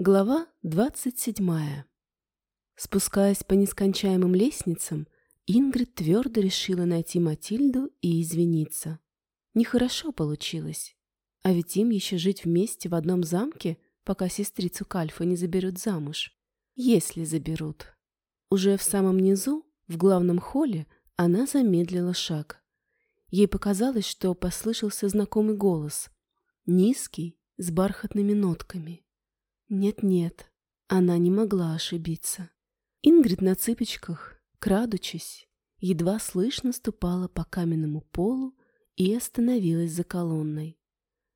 Глава двадцать седьмая. Спускаясь по нескончаемым лестницам, Ингрид твердо решила найти Матильду и извиниться. Нехорошо получилось. А ведь им еще жить вместе в одном замке, пока сестрицу Кальфа не заберут замуж. Если заберут. Уже в самом низу, в главном холле, она замедлила шаг. Ей показалось, что послышался знакомый голос. Низкий, с бархатными нотками. Нет-нет, она не могла ошибиться. Ингрид на цыпочках, крадучись, едва слышно ступала по каменному полу и остановилась за колонной.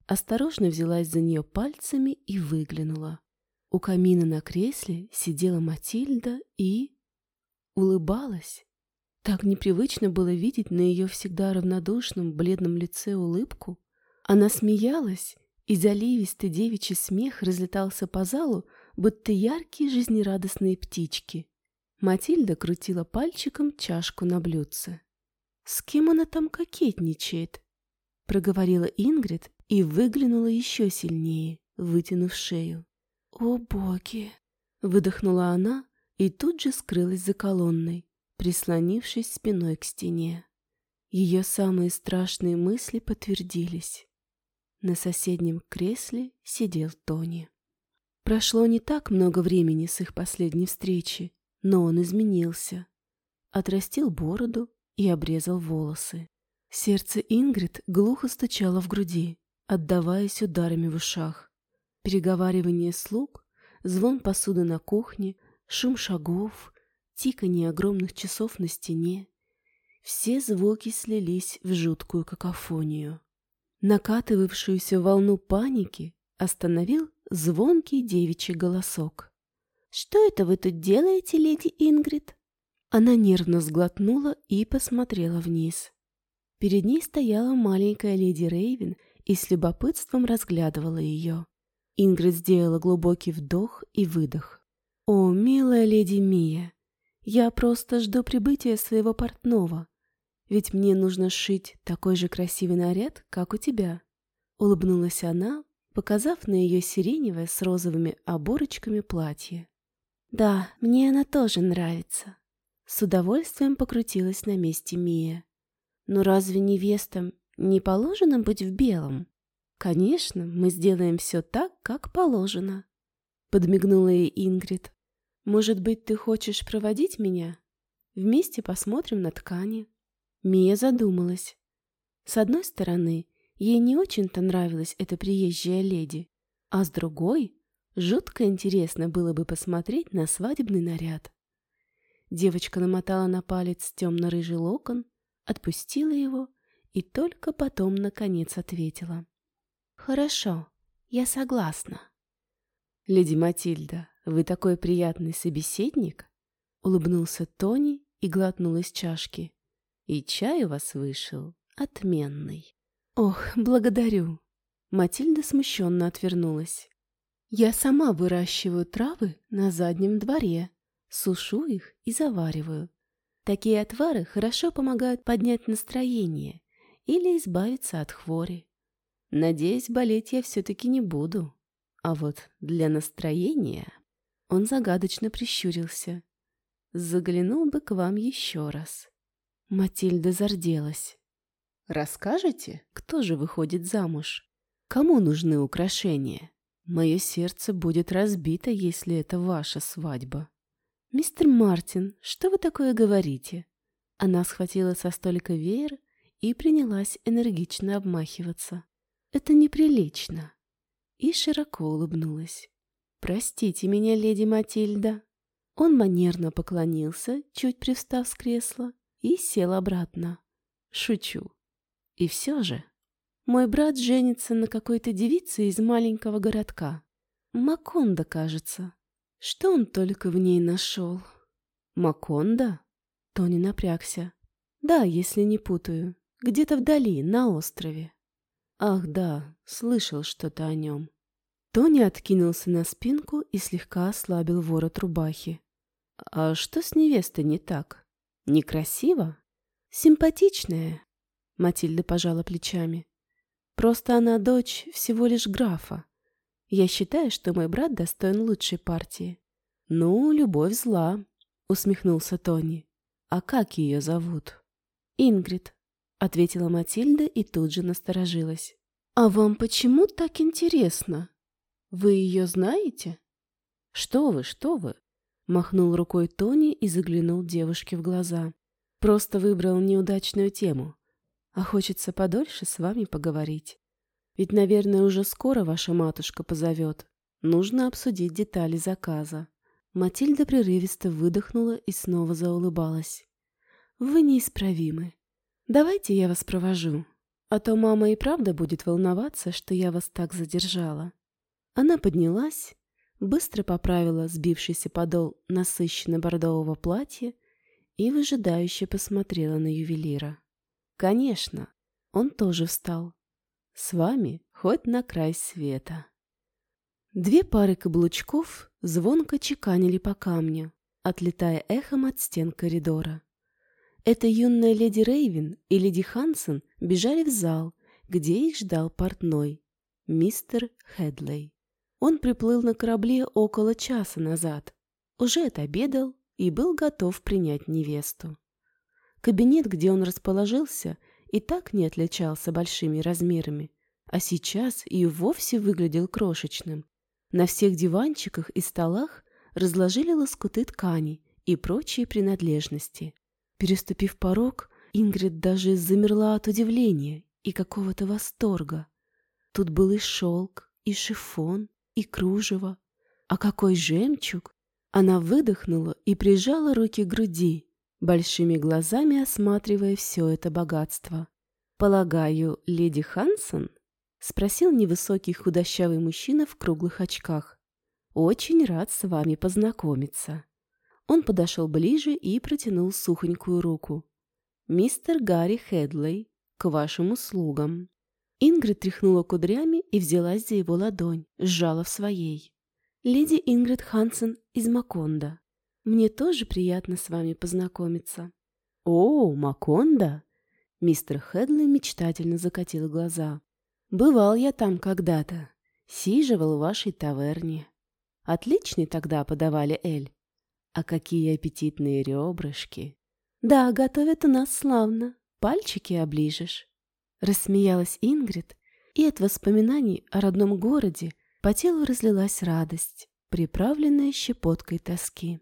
Осторожно взялась за нее пальцами и выглянула. У камина на кресле сидела Матильда и... улыбалась. Так непривычно было видеть на ее всегда равнодушном, бледном лице улыбку. Она смеялась и заливистый девичий смех разлетался по залу, будто яркие жизнерадостные птички. Матильда крутила пальчиком чашку на блюдце. «С кем она там кокетничает?» — проговорила Ингрид и выглянула еще сильнее, вытянув шею. «О, боги!» — выдохнула она и тут же скрылась за колонной, прислонившись спиной к стене. Ее самые страшные мысли подтвердились. На соседнем кресле сидел Тони. Прошло не так много времени с их последней встречи, но он изменился. Отрастил бороду и обрезал волосы. Сердце Ингрид глухо стучало в груди, отдаваясь ударами в ушах. Переговаривание слуг, звон посуды на кухне, шум шагов, тиканье огромных часов на стене — все звуки слились в жуткую какофонию. Накатывавшуюся волну паники остановил звонкий девичий голосок. «Что это вы тут делаете, леди Ингрид?» Она нервно сглотнула и посмотрела вниз. Перед ней стояла маленькая леди Рейвен и с любопытством разглядывала ее. Ингрид сделала глубокий вдох и выдох. «О, милая леди Мия, я просто жду прибытия своего портного. Ведь мне нужно сшить такой же красивый наряд, как у тебя. Улыбнулась она, показав на ее сиреневое с розовыми оборочками платье. Да, мне она тоже нравится. С удовольствием покрутилась на месте Мия. Но разве невестам не положено быть в белом? Конечно, мы сделаем все так, как положено. Подмигнула ей Ингрид. Может быть, ты хочешь проводить меня? Вместе посмотрим на ткани. Мия задумалась. С одной стороны, ей не очень-то нравилась эта приезжая леди, а с другой, жутко интересно было бы посмотреть на свадебный наряд. Девочка намотала на палец темно-рыжий локон, отпустила его и только потом, наконец, ответила. «Хорошо, я согласна». «Леди Матильда, вы такой приятный собеседник!» Улыбнулся Тони и глотнул из чашки. И чай у вас вышел отменный. Ох, благодарю. Матильда смущенно отвернулась. Я сама выращиваю травы на заднем дворе, сушу их и завариваю. Такие отвары хорошо помогают поднять настроение или избавиться от хвори. Надеюсь, болеть я все-таки не буду. А вот для настроения он загадочно прищурился. Заглянул бы к вам еще раз. Матильда зарделась. «Расскажете, кто же выходит замуж? Кому нужны украшения? Мое сердце будет разбито, если это ваша свадьба». «Мистер Мартин, что вы такое говорите?» Она схватила со столика веер и принялась энергично обмахиваться. «Это неприлично». И широко улыбнулась. «Простите меня, леди Матильда». Он манерно поклонился, чуть привстав с кресла, и сел обратно. Шучу. И все же, мой брат женится на какой-то девице из маленького городка. Маконда, кажется. Что он только в ней нашел? Маконда? Тони напрягся. Да, если не путаю. Где-то вдали, на острове. Ах, да, слышал что-то о нем. Тони откинулся на спинку и слегка ослабил ворот рубахи. А что с невестой не так? Некрасиво? Симпатичная. Матильда пожала плечами. Просто она дочь всего лишь графа. Я считаю, что мой брат достоин лучшей партии. Ну, любовь зла, усмехнулся Тони. А как ее зовут? Ингрид, ответила Матильда и тут же насторожилась. А вам почему так интересно? Вы ее знаете? Что вы, что вы? Махнул рукой Тони и заглянул девушке в глаза. Просто выбрал неудачную тему. А хочется подольше с вами поговорить. Ведь, наверное, уже скоро ваша матушка позовет. Нужно обсудить детали заказа. Матильда прерывисто выдохнула и снова заулыбалась. Вы неисправимы. Давайте я вас провожу. А то мама и правда будет волноваться, что я вас так задержала. Она поднялась, быстро поправила сбившийся подол насыщенно-бордового платья и выжидающе посмотрела на ювелира. Конечно, он тоже встал. С вами хоть на край света. Две пары каблучков звонко чеканили по камню, отлетая эхом от стен коридора. Эта юная леди Рейвен и леди Хансен бежали в зал, где их ждал портной, мистер Хедлей. Он приплыл на корабле около часа назад, уже отобедал и был готов принять невесту. Кабинет, где он расположился, и так не отличался большими размерами, а сейчас и вовсе выглядел крошечным. На всех диванчиках и столах разложили лоскуты ткани и прочие принадлежности. Переступив порог, Ингрид даже замерла от удивления и какого-то восторга. Тут был и шелк, и шифон, и кружево. А какой жемчуг! Она выдохнула и прижала руки к груди, большими глазами осматривая все это богатство. «Полагаю, леди Хансон?» — спросил невысокий худощавый мужчина в круглых очках. «Очень рад с вами познакомиться». Он подошел ближе и протянул сухонькую руку. «Мистер Гарри Хедлей, к вашим услугам». Ингрид тряхнула кудрями и взялась за его ладонь, сжала в своей. «Леди Ингрид Хансен из Маконда. Мне тоже приятно с вами познакомиться». «О, Маконда!» Мистер Хедли мечтательно закатил глаза. «Бывал я там когда-то. Сиживал в вашей таверне. Отличный тогда подавали эль. А какие аппетитные ребрышки!» «Да, готовят у нас славно. Пальчики оближешь». Рассмеялась Ингрид, и от воспоминаний о родном городе по телу разлилась радость, приправленная щепоткой тоски.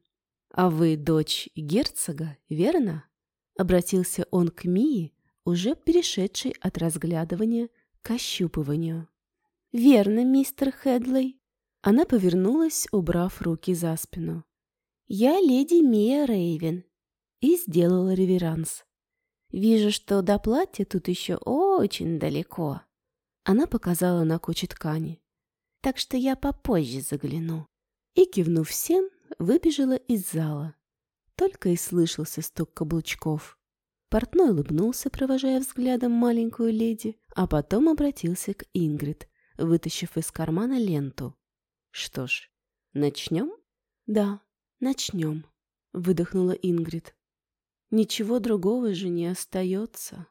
«А вы дочь герцога, верно?» Обратился он к Мии, уже перешедшей от разглядывания к ощупыванию. «Верно, мистер Хедлей». Она повернулась, убрав руки за спину. «Я леди Мия Рейвен» и сделала реверанс. «Вижу, что до платья тут еще очень далеко». Она показала на кучу ткани. «Так что я попозже загляну». И, кивнув всем, выбежала из зала. Только и слышался стук каблучков. Портной улыбнулся, провожая взглядом маленькую леди, а потом обратился к Ингрид, вытащив из кармана ленту. «Что ж, начнем?» «Да, начнем», — выдохнула Ингрид. «Ничего другого же не остается».